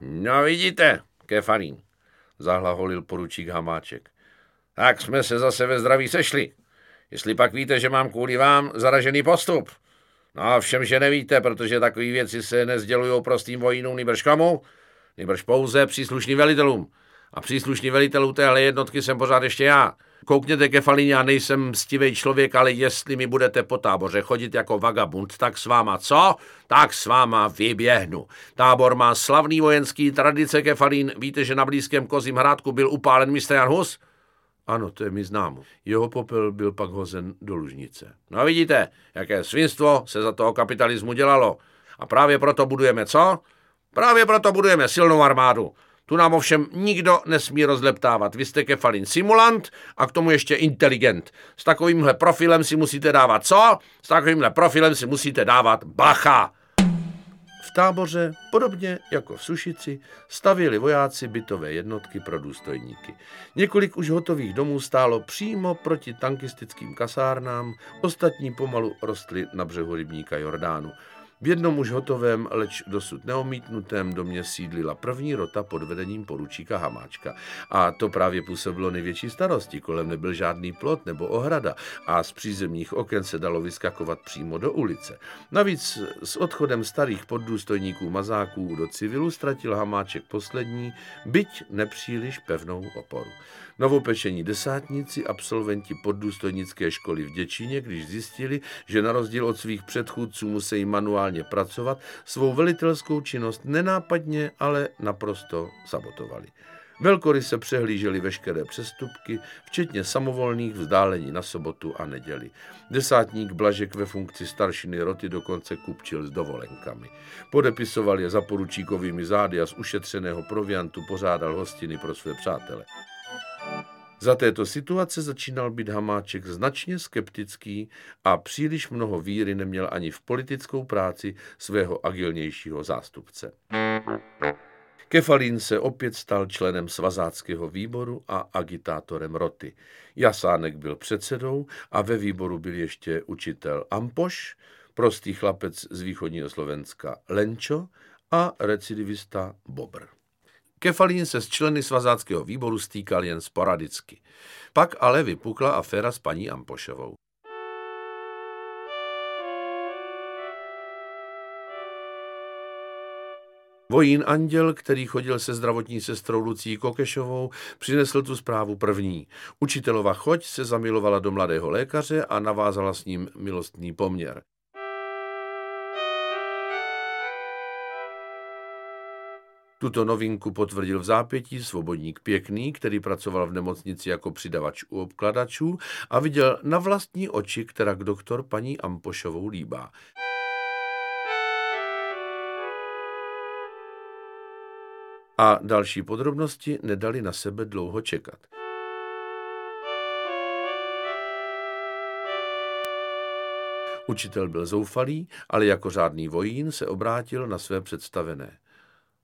No vidíte, Kefalín, zahlaholil poručík Hamáček. Tak jsme se zase ve zdraví sešli. Jestli pak víte, že mám kvůli vám zaražený postup. No všem, že nevíte, protože takové věci se nezdělují prostým vojínům nýbrž komu, nýbrž pouze příslušným velitelům. A příslušný velitelů téhle jednotky jsem pořád ještě já. Koukněte ke Falíně, já nejsem stivej člověk, ale jestli mi budete po táboře chodit jako vagabund, tak s váma co? Tak s váma vyběhnu. Tábor má slavný vojenský tradice Kefalín. Víte, že na blízkém kozím hrádku byl upálen mistr Jan Hus? Ano, to je mi známo. Jeho popel byl pak hozen do lužnice. No vidíte, jaké svinstvo se za toho kapitalismu dělalo. A právě proto budujeme co? Právě proto budujeme silnou armádu. Tu nám ovšem nikdo nesmí rozleptávat. Vy jste kefalin simulant a k tomu ještě inteligent. S takovýmhle profilem si musíte dávat co? S takovýmhle profilem si musíte dávat bacha. V táboře, podobně jako v Sušici, stavěli vojáci bytové jednotky pro důstojníky. Několik už hotových domů stálo přímo proti tankistickým kasárnám, ostatní pomalu rostly na břehu rybníka Jordánu. V jednom už hotovém, leč dosud neomítnutém domě sídlila první rota pod vedením poručíka Hamáčka. A to právě působilo největší starosti. Kolem nebyl žádný plot nebo ohrada a z přízemních oken se dalo vyskakovat přímo do ulice. Navíc s odchodem starých poddůstojníků mazáků do civilu ztratil Hamáček poslední, byť nepříliš pevnou oporu. Novopečení desátníci, absolventi poddůstojnické školy v Děčíně, když zjistili, že na rozdíl od svých předchůdců musí manuálně pracovat, svou velitelskou činnost nenápadně, ale naprosto sabotovali. Velkory se přehlíželi veškeré přestupky, včetně samovolných vzdálení na sobotu a neděli. Desátník Blažek ve funkci staršiny roty dokonce kupčil s dovolenkami. Podepisoval je za poručíkovými zády a z ušetřeného proviantu pořádal hostiny pro své přátele. Za této situace začínal být Hamáček značně skeptický a příliš mnoho víry neměl ani v politickou práci svého agilnějšího zástupce. Kefalín se opět stal členem svazáckého výboru a agitátorem roty. Jasánek byl předsedou a ve výboru byl ještě učitel Ampoš, prostý chlapec z východního Slovenska Lenčo a recidivista Bobr. Kefalín se s členy svazáckého výboru stýkal jen sporadicky. Pak ale vypukla aféra s paní Ampošovou. Vojín Anděl, který chodil se zdravotní sestrou Lucí Kokešovou, přinesl tu zprávu první. Učitelova choť se zamilovala do mladého lékaře a navázala s ním milostný poměr. Tuto novinku potvrdil v zápětí svobodník Pěkný, který pracoval v nemocnici jako přidavač u obkladačů a viděl na vlastní oči, která k doktor paní Ampošovou líbá. A další podrobnosti nedali na sebe dlouho čekat. Učitel byl zoufalý, ale jako řádný vojín se obrátil na své představené.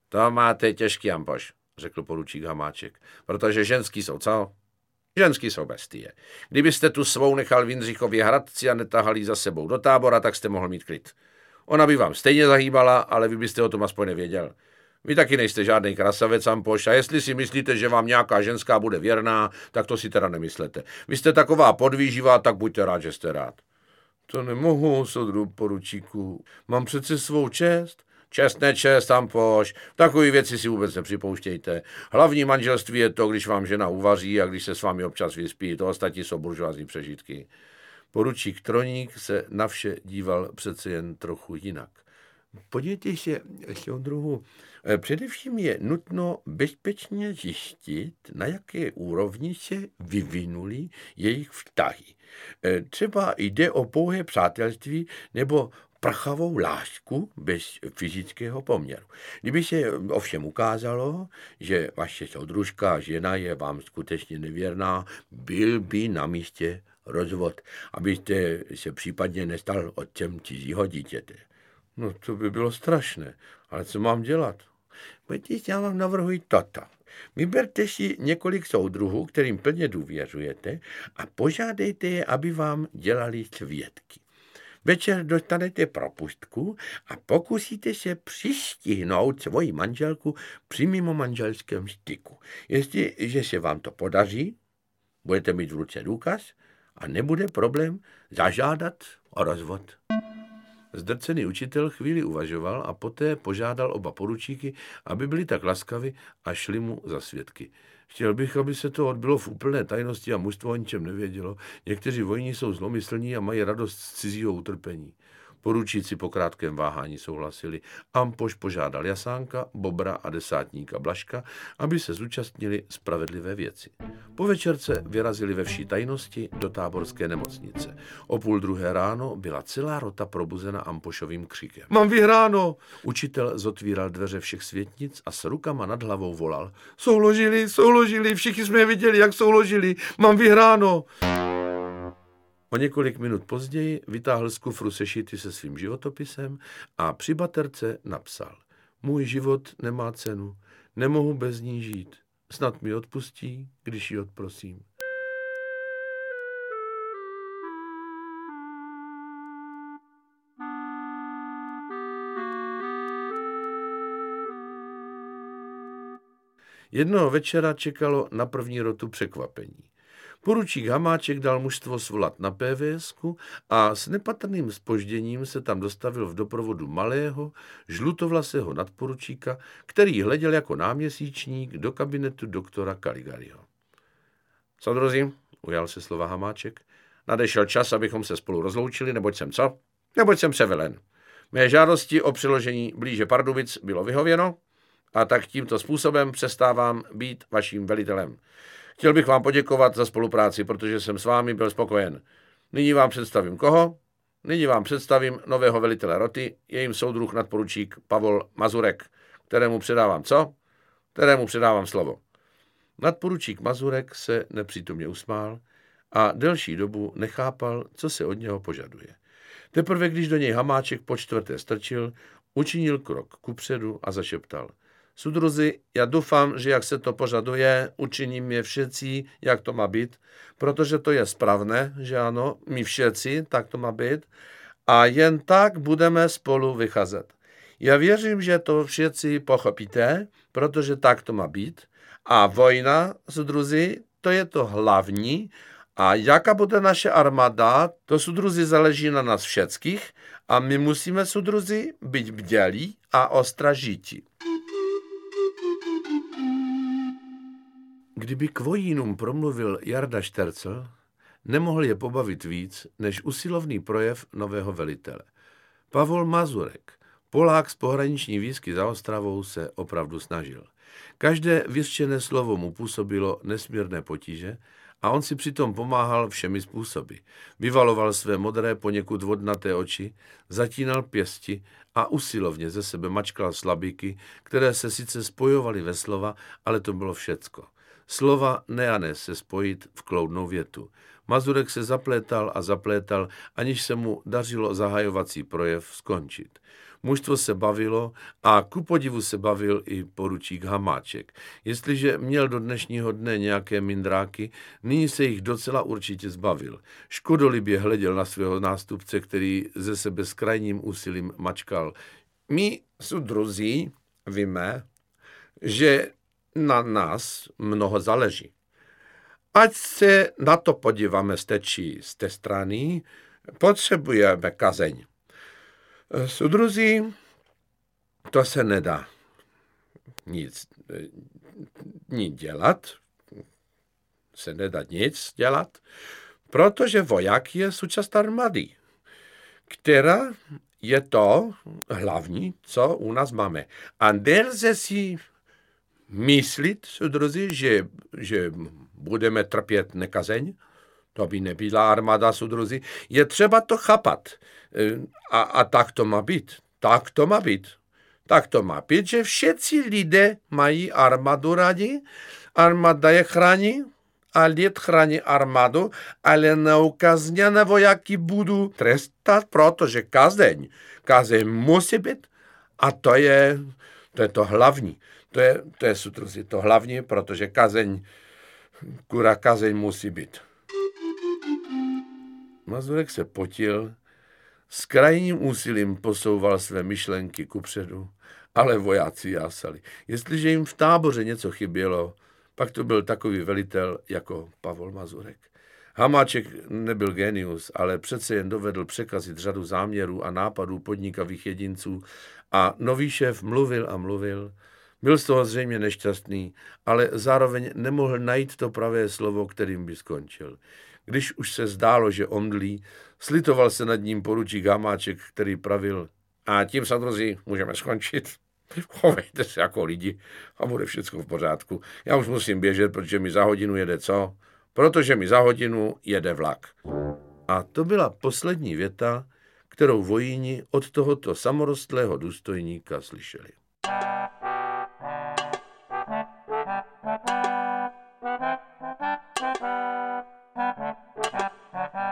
To máte těžký ampoš, řekl poručík Hamáček, protože ženský jsou co? Ženský jsou bestie. Kdybyste tu svou nechal v Jindřichově Hradci a netahali za sebou do tábora, tak jste mohl mít klid. Ona by vám stejně zahýbala, ale vy byste o tom aspoň nevěděl. Vy taky nejste žádný krasavec, Ampoš, a jestli si myslíte, že vám nějaká ženská bude věrná, tak to si teda nemyslete. Vy jste taková podvýživá, tak buďte rád, že jste rád. To nemohu, sodru poručíku. Mám přece svou čest. Čest, nečest, tam poš. Takové věci si vůbec nepřipouštějte. Hlavní manželství je to, když vám žena uvaří a když se s vámi občas vyspí. To ostatní jsou buržoázní přežitky. Poručík Troník se na vše díval přece jen trochu jinak. Podívejte se, druhu. Především je nutno bezpečně zjistit, na jaké úrovni se vyvinuli jejich vztahy. Třeba jde o pouhé přátelství nebo prchavou lásku bez fyzického poměru. Kdyby se ovšem ukázalo, že vaše soudružka žena je vám skutečně nevěrná, byl by na místě rozvod, abyste se případně nestal otcem cizího dítěte. No to by bylo strašné, ale co mám dělat? Pojďte, já vám navrhuji toto. Vyberte si několik soudruhů, kterým plně důvěřujete a požádejte je, aby vám dělali svědky. Večer dostanete propustku a pokusíte se přistihnout svoji manželku při mimo manželském styku. Jestliže se vám to podaří, budete mít v ruce důkaz a nebude problém zažádat o rozvod. Zdrcený učitel chvíli uvažoval a poté požádal oba poručíky, aby byli tak laskavi a šli mu za svědky. Chtěl bych, aby se to odbylo v úplné tajnosti a mužstvo o ničem nevědělo. Někteří vojní jsou zlomyslní a mají radost z cizího utrpení. Poručíci po krátkém váhání souhlasili. Ampoš požádal Jasánka, Bobra a desátníka Blaška, aby se zúčastnili spravedlivé věci. Po večerce vyrazili ve vší tajnosti do táborské nemocnice. O půl druhé ráno byla celá rota probuzena Ampošovým křikem. Mám vyhráno! Učitel zotvíral dveře všech světnic a s rukama nad hlavou volal. Souložili, souložili, všichni jsme viděli, jak souložili. Mám vyhráno! O několik minut později vytáhl z kufru sešity se svým životopisem a při baterce napsal. Můj život nemá cenu, nemohu bez ní žít. Snad mi odpustí, když ji odprosím. Jednoho večera čekalo na první rotu překvapení. Poručík Hamáček dal mužstvo svolat na pvs a s nepatrným spožděním se tam dostavil v doprovodu malého, žlutovlasého nadporučíka, který hleděl jako náměsíčník do kabinetu doktora Caligariho. Soudrozí, ujal se slova Hamáček, nadešel čas, abychom se spolu rozloučili, neboť jsem co? Neboť jsem převelen. Mé žádosti o přiložení blíže Pardubic bylo vyhověno a tak tímto způsobem přestávám být vaším velitelem. Chtěl bych vám poděkovat za spolupráci, protože jsem s vámi byl spokojen. Nyní vám představím koho? Nyní vám představím nového velitele roty, jejím soudruh nadporučík Pavol Mazurek, kterému předávám co? Kterému předávám slovo. Nadporučík Mazurek se nepřítomně usmál a delší dobu nechápal, co se od něho požaduje. Teprve když do něj hamáček po čtvrté strčil, učinil krok kupředu a zašeptal – Sudruzy, já doufám, že jak se to požaduje, učiníme všetci, jak to má být, protože to je správné, že ano, my všetci, tak to má být, a jen tak budeme spolu vycházet. Já věřím, že to všetci pochopíte, protože tak to má být. A vojna, sudruzy, to je to hlavní. A jaká bude naše armáda, to sudruzy záleží na nás všetkých a my musíme, sudruzy, být bdělí a ostražití. Kdyby k vojínům promluvil Jarda Štercel, nemohl je pobavit víc než usilovný projev nového velitele. Pavol Mazurek, Polák z pohraniční výzky za Ostravou, se opravdu snažil. Každé vyřčené slovo mu působilo nesmírné potíže a on si přitom pomáhal všemi způsoby. Vyvaloval své modré, poněkud vodnaté oči, zatínal pěsti a usilovně ze sebe mačkal slabíky, které se sice spojovaly ve slova, ale to bylo všecko. Slova ne a ne se spojit v kloudnou větu. Mazurek se zaplétal a zaplétal, aniž se mu dařilo zahajovací projev skončit. Mužstvo se bavilo a ku podivu se bavil i poručík Hamáček. Jestliže měl do dnešního dne nějaké mindráky, nyní se jich docela určitě zbavil. Škodolibě hleděl na svého nástupce, který ze sebe s krajním úsilím mačkal. My, sudruzí, víme, že na nás mnoho záleží. Ať se na to podíváme z té či z té strany, potřebujeme kazeň. Sudruzí, to se nedá nic, nic dělat, se nedá nic dělat, protože voják je součást armády, která je to hlavní, co u nás máme. A nelze si myslit, sudruzi, že, že budeme trpět nekazeň, to by nebyla armáda, sudruzi, je třeba to chápat. E, a, a tak to má být. Tak to má být. Tak to má být, že všetci lidé mají armádu rádi, armáda je chrání, a lid chrání armádu, ale neukazněné vojáky budou trestat, protože kazeň, kazeň musí být a to je to, je to hlavní. To je, to je sutruzi, to hlavní, protože kazeň, kura kazeň musí být. Mazurek se potil S krajním úsilím posouval své myšlenky kupředu, ale vojáci jásali. Jestliže jim v táboře něco chybělo, pak to byl takový velitel jako Pavol Mazurek. Hamáček nebyl genius, ale přece jen dovedl překazit řadu záměrů a nápadů podnikavých jedinců a nový šéf mluvil a mluvil. Byl z toho zřejmě nešťastný, ale zároveň nemohl najít to pravé slovo, kterým by skončil. Když už se zdálo, že omdlí, slitoval se nad ním poručík Hamáček, který pravil a tím, sadrozí, můžeme skončit. Chovejte se jako lidi a bude všechno v pořádku. Já už musím běžet, protože mi za hodinu jede co? Protože mi za hodinu jede vlak. A to byla poslední věta, kterou vojíni od tohoto samorostlého důstojníka slyšeli. Ha ha ha ha ha ha.